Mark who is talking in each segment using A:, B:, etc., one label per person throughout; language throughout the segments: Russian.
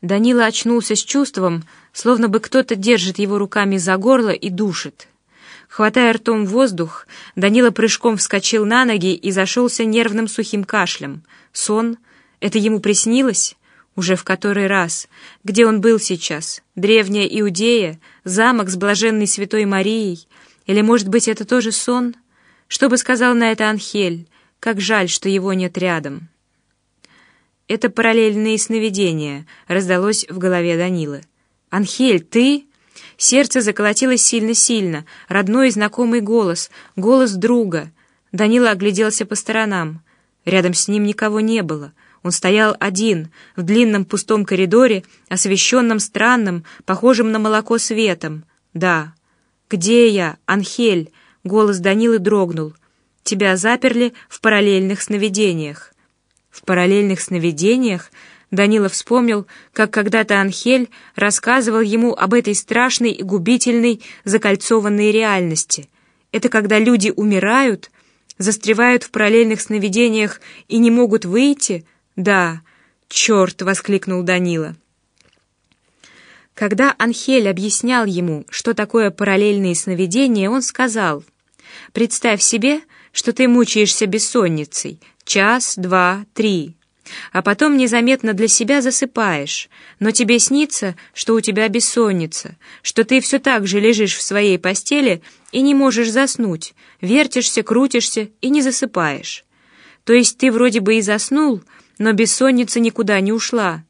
A: Данила очнулся с чувством, словно бы кто-то держит его руками за горло и душит. Хватая ртом воздух, Данила прыжком вскочил на ноги и зашелся нервным сухим кашлем. Сон? Это ему приснилось? Уже в который раз? Где он был сейчас? Древняя Иудея? Замок с блаженной святой Марией? Или, может быть, это тоже сон? Что бы сказал на это Анхель? Как жаль, что его нет рядом. «Это параллельные сновидения», — раздалось в голове Данилы. «Анхель, ты?» Сердце заколотилось сильно-сильно. Родной и знакомый голос, голос друга. Данила огляделся по сторонам. Рядом с ним никого не было. Он стоял один, в длинном пустом коридоре, освещенном странным, похожим на молоко светом. «Да». «Где я, Анхель?» — голос Данилы дрогнул. «Тебя заперли в параллельных сновидениях». В параллельных сновидениях Данила вспомнил, как когда-то Анхель рассказывал ему об этой страшной и губительной закольцованной реальности. Это когда люди умирают, застревают в параллельных сновидениях и не могут выйти? Да, черт, воскликнул Данила. Когда Анхель объяснял ему, что такое параллельные сновидения, он сказал, «Представь себе, что ты мучаешься бессонницей, час, два, три, а потом незаметно для себя засыпаешь, но тебе снится, что у тебя бессонница, что ты все так же лежишь в своей постели и не можешь заснуть, вертишься, крутишься и не засыпаешь. То есть ты вроде бы и заснул, но бессонница никуда не ушла.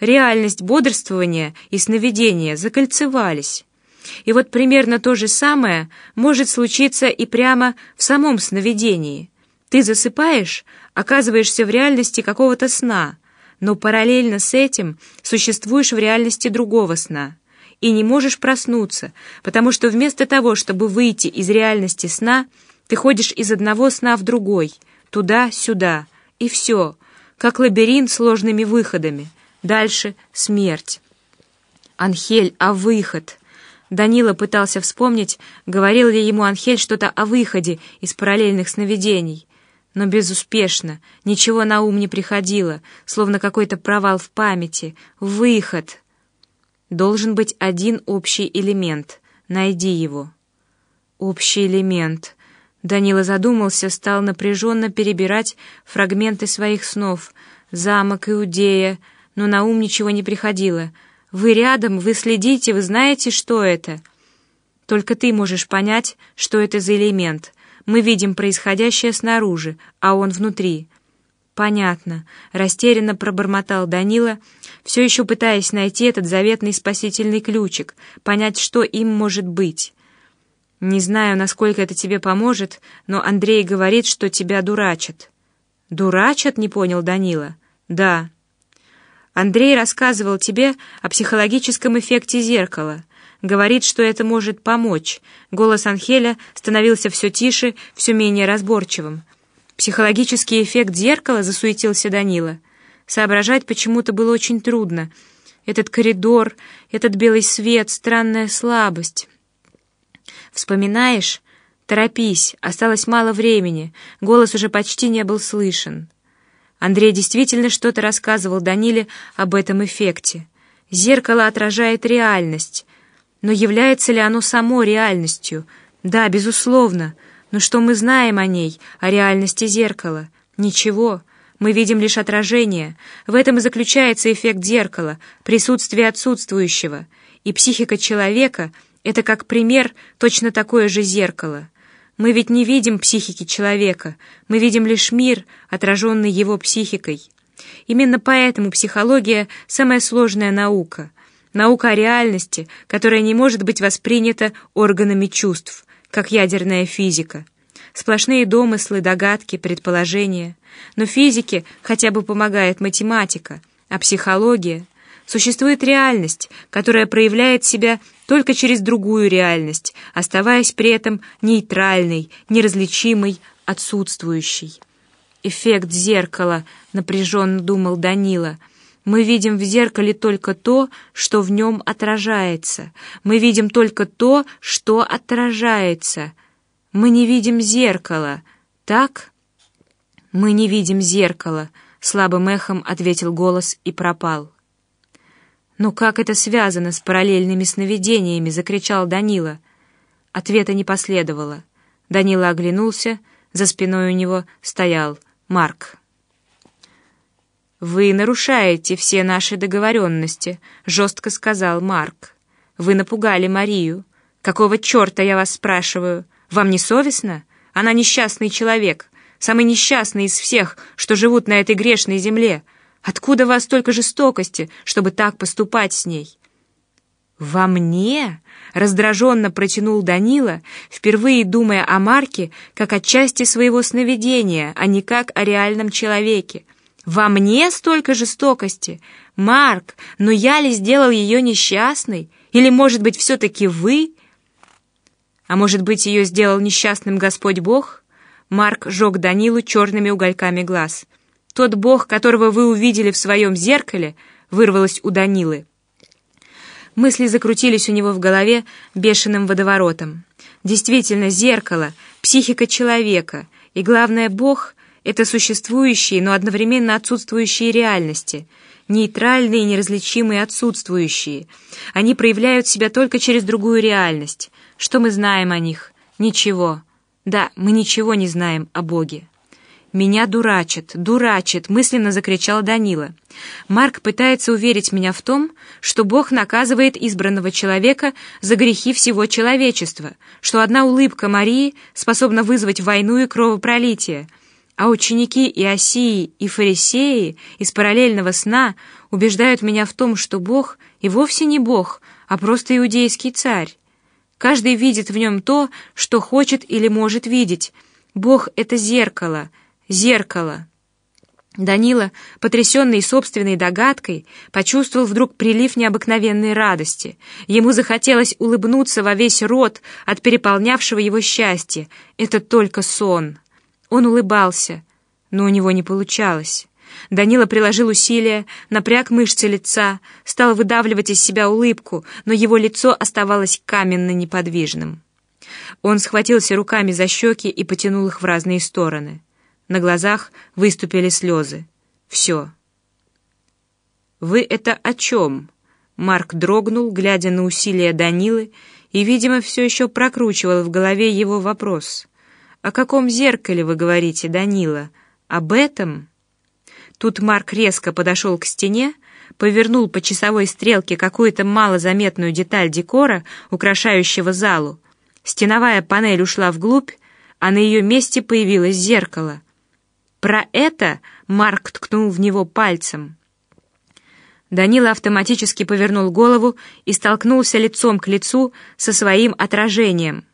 A: Реальность бодрствования и сновидения закольцевались. И вот примерно то же самое может случиться и прямо в самом сновидении. Ты засыпаешь, оказываешься в реальности какого-то сна, но параллельно с этим существуешь в реальности другого сна и не можешь проснуться, потому что вместо того, чтобы выйти из реальности сна, ты ходишь из одного сна в другой, туда-сюда, и все, как лабиринт сложными выходами. Дальше смерть. Анхель, а выход? Данила пытался вспомнить, говорил ли ему Анхель что-то о выходе из параллельных сновидений но безуспешно, ничего на ум не приходило, словно какой-то провал в памяти. Выход! Должен быть один общий элемент. Найди его. Общий элемент. Данила задумался, стал напряженно перебирать фрагменты своих снов. Замок, Иудея, но на ум ничего не приходило. Вы рядом, вы следите, вы знаете, что это. Только ты можешь понять, что это за элемент — мы видим происходящее снаружи, а он внутри. Понятно, растерянно пробормотал Данила, все еще пытаясь найти этот заветный спасительный ключик, понять, что им может быть. Не знаю, насколько это тебе поможет, но Андрей говорит, что тебя дурачат. Дурачат, не понял Данила. Да. Андрей рассказывал тебе о психологическом эффекте зеркала. Говорит, что это может помочь. Голос Анхеля становился все тише, все менее разборчивым. Психологический эффект зеркала засуетился Данила. Соображать почему-то было очень трудно. Этот коридор, этот белый свет, странная слабость. Вспоминаешь? Торопись, осталось мало времени. Голос уже почти не был слышен. Андрей действительно что-то рассказывал Даниле об этом эффекте. Зеркало отражает реальность. Но является ли оно само реальностью? Да, безусловно. Но что мы знаем о ней, о реальности зеркала? Ничего. Мы видим лишь отражение. В этом и заключается эффект зеркала, присутствие отсутствующего. И психика человека — это как пример точно такое же зеркало. Мы ведь не видим психики человека, мы видим лишь мир, отраженный его психикой. Именно поэтому психология — самая сложная наука — Наука о реальности, которая не может быть воспринята органами чувств, как ядерная физика. Сплошные домыслы, догадки, предположения. Но физике хотя бы помогает математика, а психология... Существует реальность, которая проявляет себя только через другую реальность, оставаясь при этом нейтральной, неразличимой, отсутствующей. «Эффект зеркала», — напряженно думал Данила — мы видим в зеркале только то, что в нем отражается. Мы видим только то, что отражается. Мы не видим зеркала, так? Мы не видим зеркала, слабым эхом ответил голос и пропал. «Но как это связано с параллельными сновидениями?» — закричал Данила. Ответа не последовало. Данила оглянулся, за спиной у него стоял Марк. «Вы нарушаете все наши договоренности», — жестко сказал Марк. «Вы напугали Марию. Какого черта, я вас спрашиваю? Вам не совестно? Она несчастный человек, самый несчастный из всех, что живут на этой грешной земле. Откуда вас столько жестокости, чтобы так поступать с ней?» «Во мне?» — раздраженно протянул Данила, впервые думая о Марке как о части своего сновидения, а не как о реальном человеке. Во мне столько жестокости. Марк, но я ли сделал ее несчастной? Или, может быть, все-таки вы? А может быть, ее сделал несчастным Господь Бог? Марк жег Данилу черными угольками глаз. Тот Бог, которого вы увидели в своем зеркале, вырвалось у Данилы. Мысли закрутились у него в голове бешеным водоворотом. Действительно, зеркало, психика человека, и, главное, Бог это существующие, но одновременно отсутствующие реальности, нейтральные, неразличимые, отсутствующие. Они проявляют себя только через другую реальность. Что мы знаем о них? Ничего. Да, мы ничего не знаем о Боге. «Меня дурачит, дурачит!» — мысленно закричал Данила. «Марк пытается уверить меня в том, что Бог наказывает избранного человека за грехи всего человечества, что одна улыбка Марии способна вызвать войну и кровопролитие, а ученики Иосии и фарисеи из параллельного сна убеждают меня в том, что Бог и вовсе не Бог, а просто иудейский царь. Каждый видит в нем то, что хочет или может видеть. Бог — это зеркало, зеркало. Данила, потрясенный собственной догадкой, почувствовал вдруг прилив необыкновенной радости. Ему захотелось улыбнуться во весь рот от переполнявшего его счастья. Это только сон. Он улыбался, но у него не получалось. Данила приложил усилия, напряг мышцы лица, стал выдавливать из себя улыбку, но его лицо оставалось каменно неподвижным. Он схватился руками за щеки и потянул их в разные стороны. На глазах выступили слезы. Все. «Вы это о чем?» Марк дрогнул, глядя на усилия Данилы, и, видимо, все еще прокручивал в голове его вопрос — «О каком зеркале вы говорите, Данила? Об этом?» Тут Марк резко подошел к стене, повернул по часовой стрелке какую-то малозаметную деталь декора, украшающего залу. Стеновая панель ушла вглубь, а на ее месте появилось зеркало. Про это Марк ткнул в него пальцем. Данила автоматически повернул голову и столкнулся лицом к лицу со своим отражением.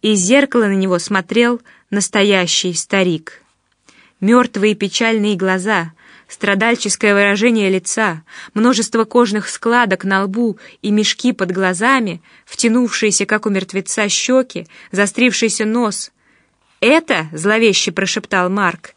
A: Из зеркала на него смотрел настоящий старик. Мертвые печальные глаза, страдальческое выражение лица, множество кожных складок на лбу и мешки под глазами, втянувшиеся, как у мертвеца, щеки, застрившийся нос. «Это?» — зловеще прошептал Марк.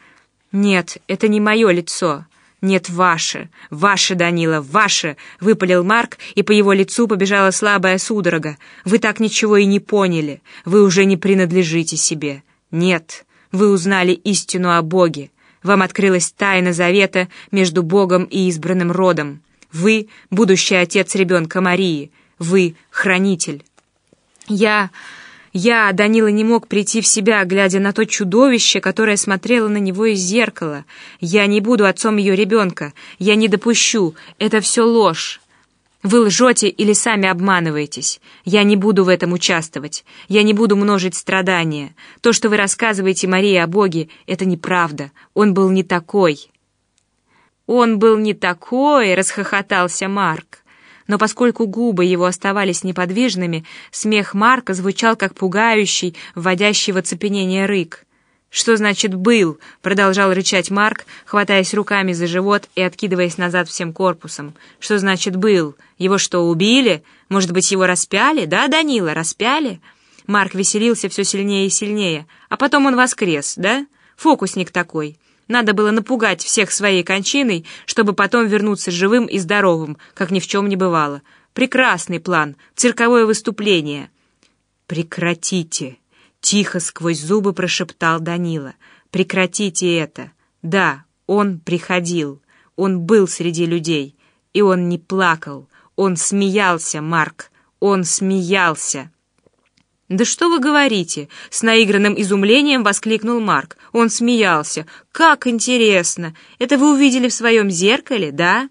A: «Нет, это не мое лицо. «Нет, ваше! Ваше, Данила, ваше!» — выпалил Марк, и по его лицу побежала слабая судорога. «Вы так ничего и не поняли. Вы уже не принадлежите себе. Нет, вы узнали истину о Боге. Вам открылась тайна завета между Богом и избранным родом. Вы — будущий отец ребенка Марии. Вы — хранитель. Я... Я, Данила, не мог прийти в себя, глядя на то чудовище, которое смотрело на него из зеркала. Я не буду отцом ее ребенка. Я не допущу. Это все ложь. Вы лжете или сами обманываетесь. Я не буду в этом участвовать. Я не буду множить страдания. То, что вы рассказываете Марии о Боге, это неправда. Он был не такой. Он был не такой, расхохотался Марк но поскольку губы его оставались неподвижными, смех Марка звучал как пугающий, вводящий в оцепенение рык. «Что значит «был»?» — продолжал рычать Марк, хватаясь руками за живот и откидываясь назад всем корпусом. «Что значит «был»? Его что, убили? Может быть, его распяли? Да, Данила, распяли?» Марк веселился все сильнее и сильнее. «А потом он воскрес, да? Фокусник такой. Надо было напугать всех своей кончиной, чтобы потом вернуться живым и здоровым, как ни в чем не бывало. Прекрасный план, цирковое выступление. «Прекратите!» — тихо сквозь зубы прошептал Данила. «Прекратите это! Да, он приходил, он был среди людей, и он не плакал, Он смеялся, Марк, он смеялся. «Да что вы говорите?» — с наигранным изумлением воскликнул Марк. Он смеялся. «Как интересно! Это вы увидели в своем зеркале, да?»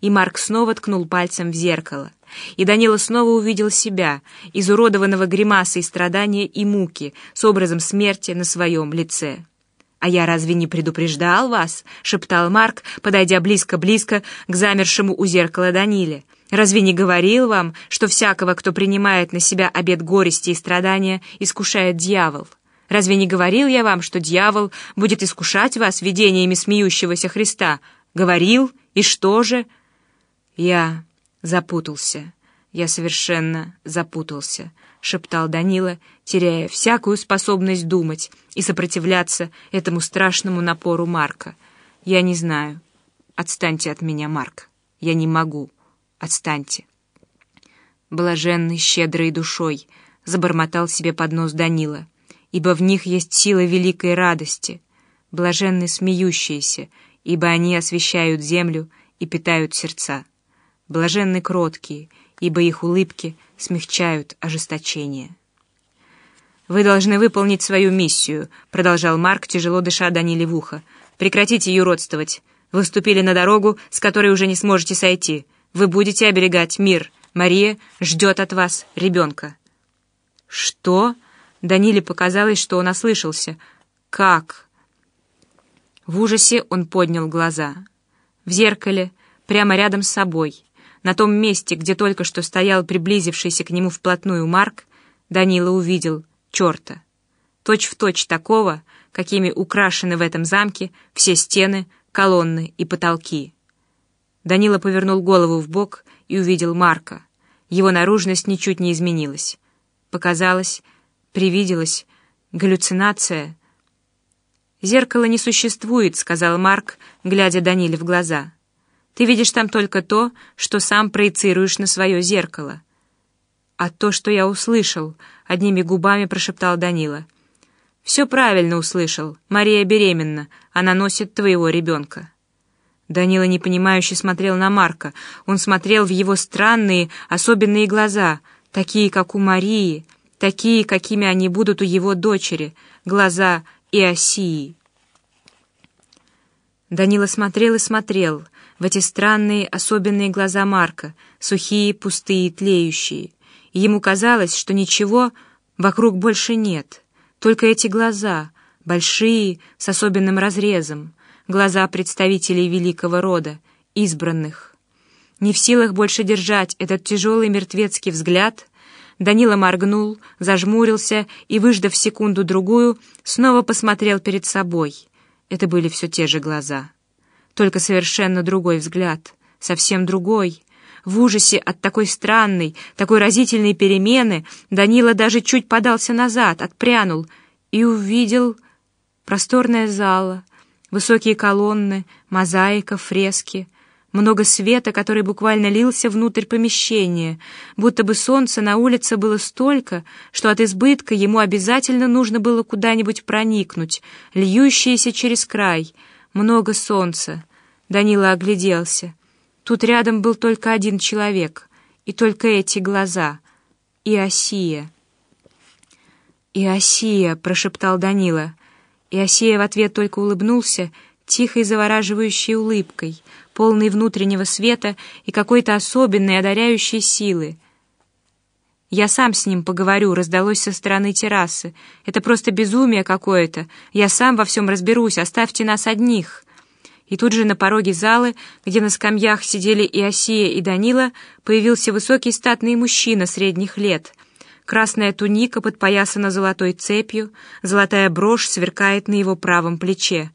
A: И Марк снова ткнул пальцем в зеркало. И Данила снова увидел себя, изуродованного гримасой страдания и муки, с образом смерти на своем лице. «А я разве не предупреждал вас?» — шептал Марк, подойдя близко-близко к замершему у зеркала Даниле. «Разве не говорил вам, что всякого, кто принимает на себя обет горести и страдания, искушает дьявол? Разве не говорил я вам, что дьявол будет искушать вас видениями смеющегося Христа? Говорил? И что же?» «Я запутался. Я совершенно запутался», — шептал Данила, теряя всякую способность думать и сопротивляться этому страшному напору Марка. «Я не знаю. Отстаньте от меня, Марк. Я не могу. Отстаньте». Блаженный, щедрой душой, забормотал себе под нос Данила, ибо в них есть сила великой радости. Блаженны смеющиеся, ибо они освещают землю и питают сердца. Блаженны кроткие, ибо их улыбки смягчают ожесточение. «Вы должны выполнить свою миссию», — продолжал Марк, тяжело дыша Даниле в ухо. «Прекратите юродствовать. Вы вступили на дорогу, с которой уже не сможете сойти. Вы будете оберегать мир. Мария ждет от вас ребенка». «Что?» — Даниле показалось, что он ослышался. «Как?» В ужасе он поднял глаза. В зеркале, прямо рядом с собой, на том месте, где только что стоял приблизившийся к нему вплотную Марк, Данила увидел черта. Точь-в-точь такого, какими украшены в этом замке все стены, колонны и потолки. Данила повернул голову в бок и увидел Марка. Его наружность ничуть не изменилась. Показалось, привиделась, галлюцинация. «Зеркала не существует», — сказал Марк, глядя Даниле в глаза. Ты видишь там только то, что сам проецируешь на свое зеркало. А то, что я услышал, одними губами прошептал Данила. Все правильно услышал. Мария беременна. Она носит твоего ребенка. Данила непонимающе смотрел на Марка. Он смотрел в его странные, особенные глаза, такие, как у Марии, такие, какими они будут у его дочери, глаза Иосии. Данила смотрел и смотрел — в эти странные, особенные глаза Марка, сухие, пустые, тлеющие. И ему казалось, что ничего вокруг больше нет, только эти глаза, большие, с особенным разрезом, глаза представителей великого рода, избранных. Не в силах больше держать этот тяжелый мертвецкий взгляд, Данила моргнул, зажмурился и, выждав секунду-другую, снова посмотрел перед собой. Это были все те же глаза только совершенно другой взгляд, совсем другой. В ужасе от такой странной, такой разительной перемены Данила даже чуть подался назад, отпрянул и увидел просторная зала, высокие колонны, мозаика, фрески, много света, который буквально лился внутрь помещения, будто бы солнца на улице было столько, что от избытка ему обязательно нужно было куда-нибудь проникнуть, льющееся через край, много солнца, Данила огляделся. Тут рядом был только один человек, и только эти глаза. Иосия. «Иосия!» — прошептал Данила. Иосия в ответ только улыбнулся, тихой завораживающей улыбкой, полной внутреннего света и какой-то особенной одаряющей силы. «Я сам с ним поговорю», — раздалось со стороны террасы. «Это просто безумие какое-то. Я сам во всем разберусь, оставьте нас одних». И тут же на пороге залы, где на скамьях сидели Иосия и Данила, появился высокий статный мужчина средних лет. Красная туника подпоясана золотой цепью, золотая брошь сверкает на его правом плече.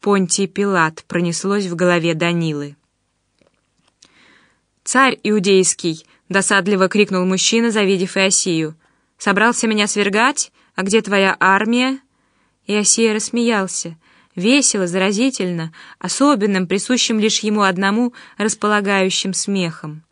A: Понтий Пилат пронеслось в голове Данилы. «Царь иудейский!» — досадливо крикнул мужчина, завидев Иосию. «Собрался меня свергать? А где твоя армия?» Иосия рассмеялся — весело, заразительно, особенным, присущим лишь ему одному, располагающим смехом.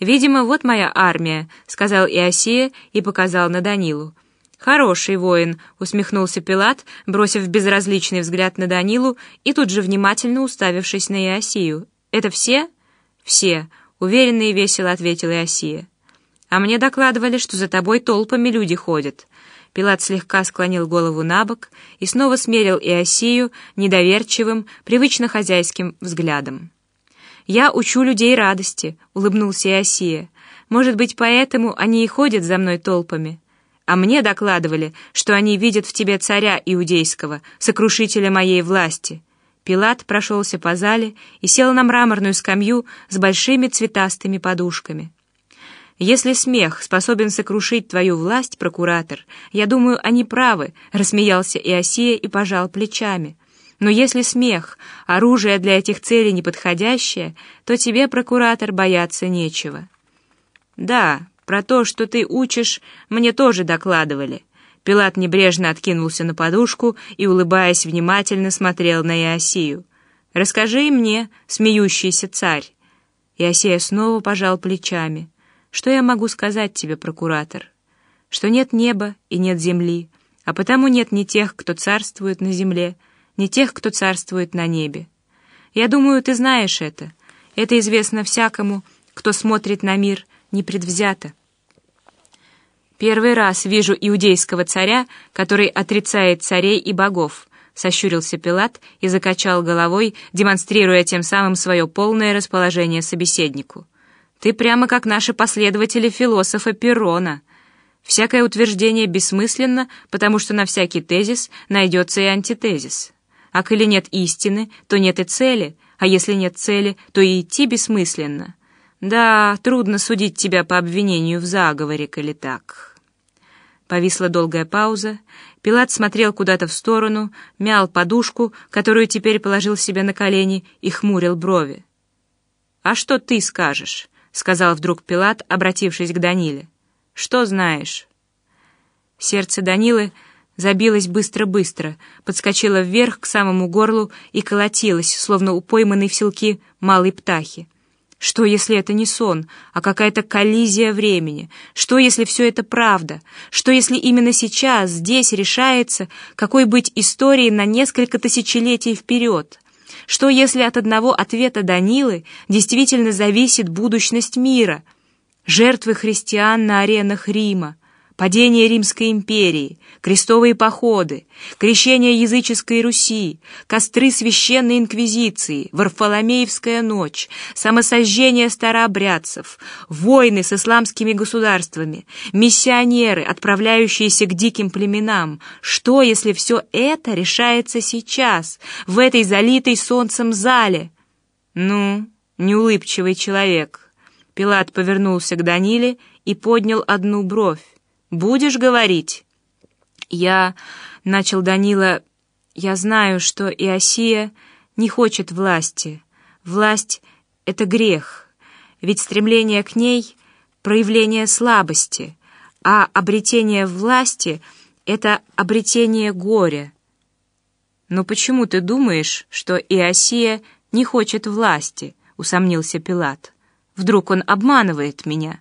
A: «Видимо, вот моя армия», — сказал Иосия и показал на Данилу. «Хороший воин», — усмехнулся Пилат, бросив безразличный взгляд на Данилу и тут же внимательно уставившись на Иосию. «Это все?» «Все», — уверенно и весело ответила Иосия. «А мне докладывали, что за тобой толпами люди ходят». Пилат слегка склонил голову на бок и снова смерил Иосию недоверчивым, привычно хозяйским взглядом. «Я учу людей радости», — улыбнулся Иосия. «Может быть, поэтому они и ходят за мной толпами. А мне докладывали, что они видят в тебе царя иудейского, сокрушителя моей власти». Пилат прошелся по зале и сел на мраморную скамью с большими цветастыми подушками. «Если смех способен сокрушить твою власть, прокуратор, я думаю, они правы», — рассмеялся Иосия и пожал плечами. Но если смех — оружие для этих целей неподходящее, то тебе, прокуратор, бояться нечего. Да, про то, что ты учишь, мне тоже докладывали. Пилат небрежно откинулся на подушку и, улыбаясь, внимательно смотрел на Иосию. «Расскажи мне, смеющийся царь». Иосия снова пожал плечами. «Что я могу сказать тебе, прокуратор? Что нет неба и нет земли, а потому нет ни тех, кто царствует на земле, не тех, кто царствует на небе. Я думаю, ты знаешь это. Это известно всякому, кто смотрит на мир непредвзято. Первый раз вижу иудейского царя, который отрицает царей и богов, сощурился Пилат и закачал головой, демонстрируя тем самым свое полное расположение собеседнику. Ты прямо как наши последователи философа Перрона. Всякое утверждение бессмысленно, потому что на всякий тезис найдется и антитезис. А коли нет истины, то нет и цели, а если нет цели, то и идти бессмысленно. Да, трудно судить тебя по обвинению в заговоре, коли так. Повисла долгая пауза. Пилат смотрел куда-то в сторону, мял подушку, которую теперь положил себе на колени, и хмурил брови. «А что ты скажешь?» — сказал вдруг Пилат, обратившись к Даниле. «Что знаешь?» Сердце Данилы забилась быстро-быстро, подскочила вверх к самому горлу и колотилась, словно у пойманной в селки малой птахи. Что, если это не сон, а какая-то коллизия времени? Что, если все это правда? Что, если именно сейчас, здесь решается, какой быть историей на несколько тысячелетий вперед? Что, если от одного ответа Данилы действительно зависит будущность мира? Жертвы христиан на аренах Рима, падение Римской империи, крестовые походы, крещение языческой Руси, костры священной инквизиции, Варфоломеевская ночь, самосожжение старообрядцев, войны с исламскими государствами, миссионеры, отправляющиеся к диким племенам. Что, если все это решается сейчас, в этой залитой солнцем зале? Ну, неулыбчивый человек. Пилат повернулся к Даниле и поднял одну бровь. Будешь говорить?» «Я...» — начал Данила... «Я знаю, что Иосия не хочет власти. Власть — это грех, ведь стремление к ней — проявление слабости, а обретение власти — это обретение горя. Но почему ты думаешь, что Иосия не хочет власти?» — усомнился Пилат. «Вдруг он обманывает меня?»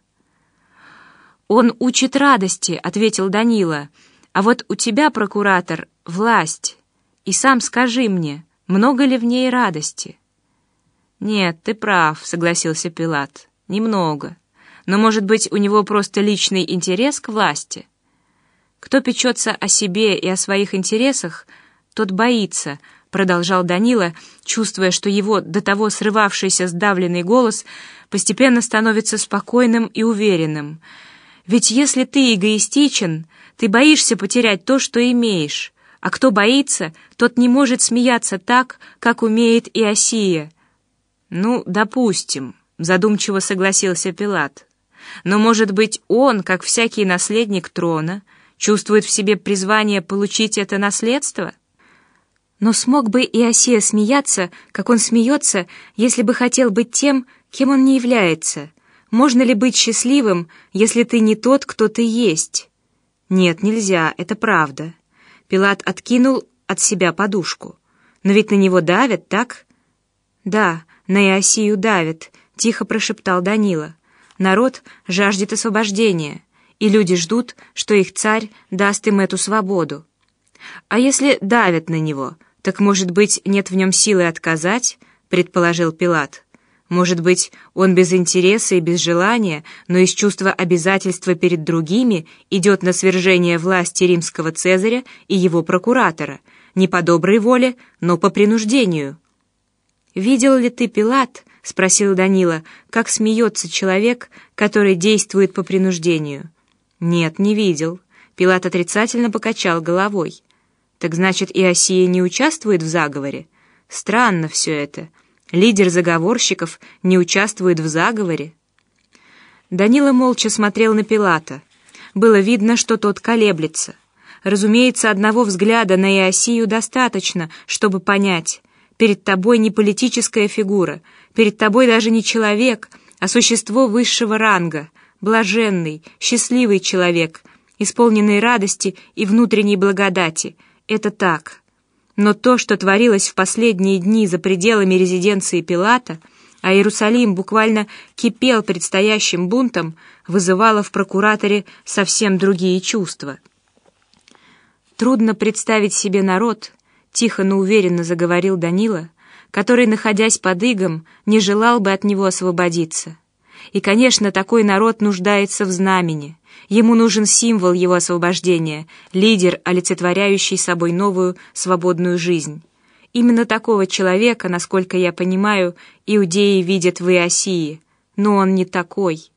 A: «Он учит радости», — ответил Данила. «А вот у тебя, прокуратор, власть. И сам скажи мне, много ли в ней радости?» «Нет, ты прав», — согласился Пилат. «Немного. Но, может быть, у него просто личный интерес к власти?» «Кто печется о себе и о своих интересах, тот боится», — продолжал Данила, чувствуя, что его до того срывавшийся сдавленный голос постепенно становится спокойным и уверенным — ведь если ты эгоистичен, ты боишься потерять то, что имеешь, а кто боится, тот не может смеяться так, как умеет Иосия. Ну, допустим, задумчиво согласился Пилат. Но, может быть, он, как всякий наследник трона, чувствует в себе призвание получить это наследство? Но смог бы Иосия смеяться, как он смеется, если бы хотел быть тем, кем он не является — можно ли быть счастливым, если ты не тот, кто ты есть? Нет, нельзя, это правда. Пилат откинул от себя подушку. Но ведь на него давят, так? Да, на Иосию давят, тихо прошептал Данила. Народ жаждет освобождения, и люди ждут, что их царь даст им эту свободу. А если давят на него, так, может быть, нет в нем силы отказать, предположил Пилат. Может быть, он без интереса и без желания, но из чувства обязательства перед другими идет на свержение власти римского Цезаря и его прокуратора, не по доброй воле, но по принуждению. «Видел ли ты, Пилат, — спросил Данила, — как смеется человек, который действует по принуждению?» «Нет, не видел». Пилат отрицательно покачал головой. «Так значит, Иосия не участвует в заговоре? Странно все это». Лидер заговорщиков не участвует в заговоре. Данила молча смотрел на Пилата. Было видно, что тот колеблется. Разумеется, одного взгляда на Иосию достаточно, чтобы понять. Перед тобой не политическая фигура, перед тобой даже не человек, а существо высшего ранга, блаженный, счастливый человек, исполненный радости и внутренней благодати. Это так. Но то, что творилось в последние дни за пределами резиденции Пилата, а Иерусалим буквально кипел предстоящим бунтом, вызывало в прокураторе совсем другие чувства. Трудно представить себе народ, тихо, но уверенно заговорил Данила, который, находясь под игом, не желал бы от него освободиться. И, конечно, такой народ нуждается в знамени, Ему нужен символ его освобождения, лидер, олицетворяющий собой новую свободную жизнь. Именно такого человека, насколько я понимаю, иудеи видят в Иосии, но он не такой.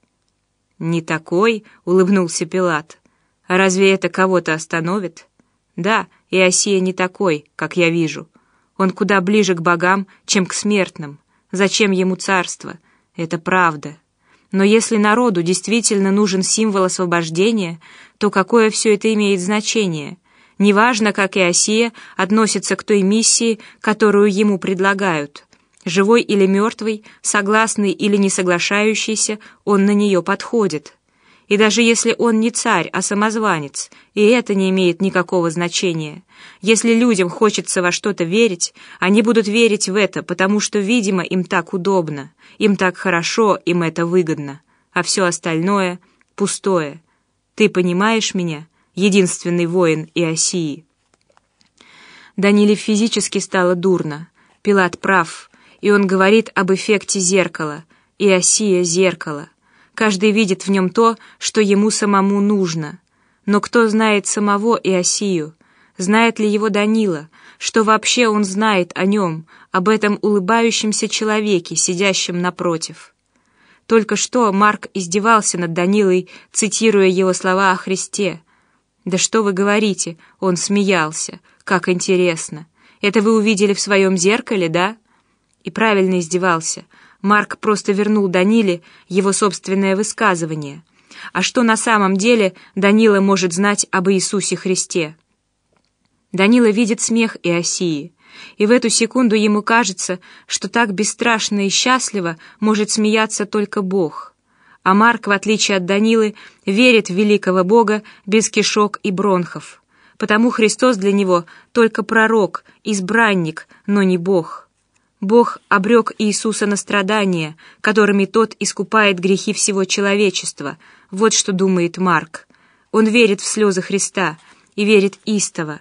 A: «Не такой?» — улыбнулся Пилат. «А разве это кого-то остановит?» «Да, Иосия не такой, как я вижу. Он куда ближе к богам, чем к смертным. Зачем ему царство? Это правда». Но если народу действительно нужен символ освобождения, то какое все это имеет значение? Неважно, как Иосия относится к той миссии, которую ему предлагают. Живой или мертвый, согласный или не соглашающийся, он на нее подходит. И даже если он не царь, а самозванец, и это не имеет никакого значения. Если людям хочется во что-то верить, они будут верить в это, потому что, видимо, им так удобно, им так хорошо, им это выгодно. А все остальное — пустое. Ты понимаешь меня, единственный воин Иосии? Даниле физически стало дурно. Пилат прав, и он говорит об эффекте зеркала. Иосия — зеркало. Каждый видит в нем то, что ему самому нужно. Но кто знает самого Иосию? Знает ли его Данила? Что вообще он знает о нем, об этом улыбающемся человеке, сидящем напротив? Только что Марк издевался над Данилой, цитируя его слова о Христе. «Да что вы говорите?» — он смеялся. «Как интересно! Это вы увидели в своем зеркале, да?» И правильно издевался — Марк просто вернул Даниле его собственное высказывание. А что на самом деле Данила может знать об Иисусе Христе? Данила видит смех Иосии, и в эту секунду ему кажется, что так бесстрашно и счастливо может смеяться только Бог. А Марк, в отличие от Данилы, верит в великого Бога без кишок и бронхов. Потому Христос для него только пророк, избранник, но не Бог. Бог обрек Иисуса на страдания, которыми тот искупает грехи всего человечества. Вот что думает Марк. Он верит в слезы Христа и верит истово.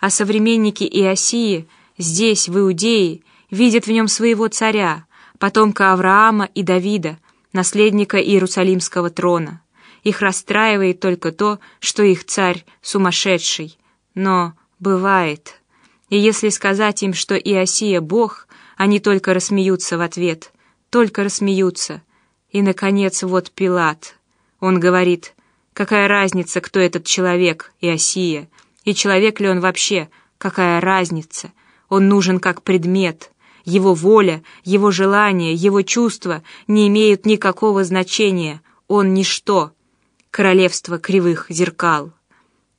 A: А современники Иосии здесь, в Иудее, видят в нем своего царя, потомка Авраама и Давида, наследника Иерусалимского трона. Их расстраивает только то, что их царь сумасшедший. Но бывает. И если сказать им, что Иосия — Бог, они только рассмеются в ответ, только рассмеются. И, наконец, вот Пилат. Он говорит, какая разница, кто этот человек, Иосия, и человек ли он вообще, какая разница? Он нужен как предмет. Его воля, его желания, его чувства не имеют никакого значения. Он ничто. Королевство кривых зеркал.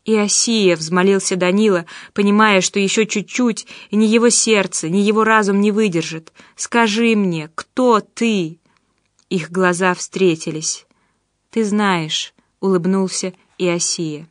A: «Иосия!» — взмолился Данила, понимая, что еще чуть-чуть, и ни его сердце, ни его разум не выдержит. «Скажи мне, кто ты?» Их глаза встретились. «Ты знаешь», — улыбнулся Иосия.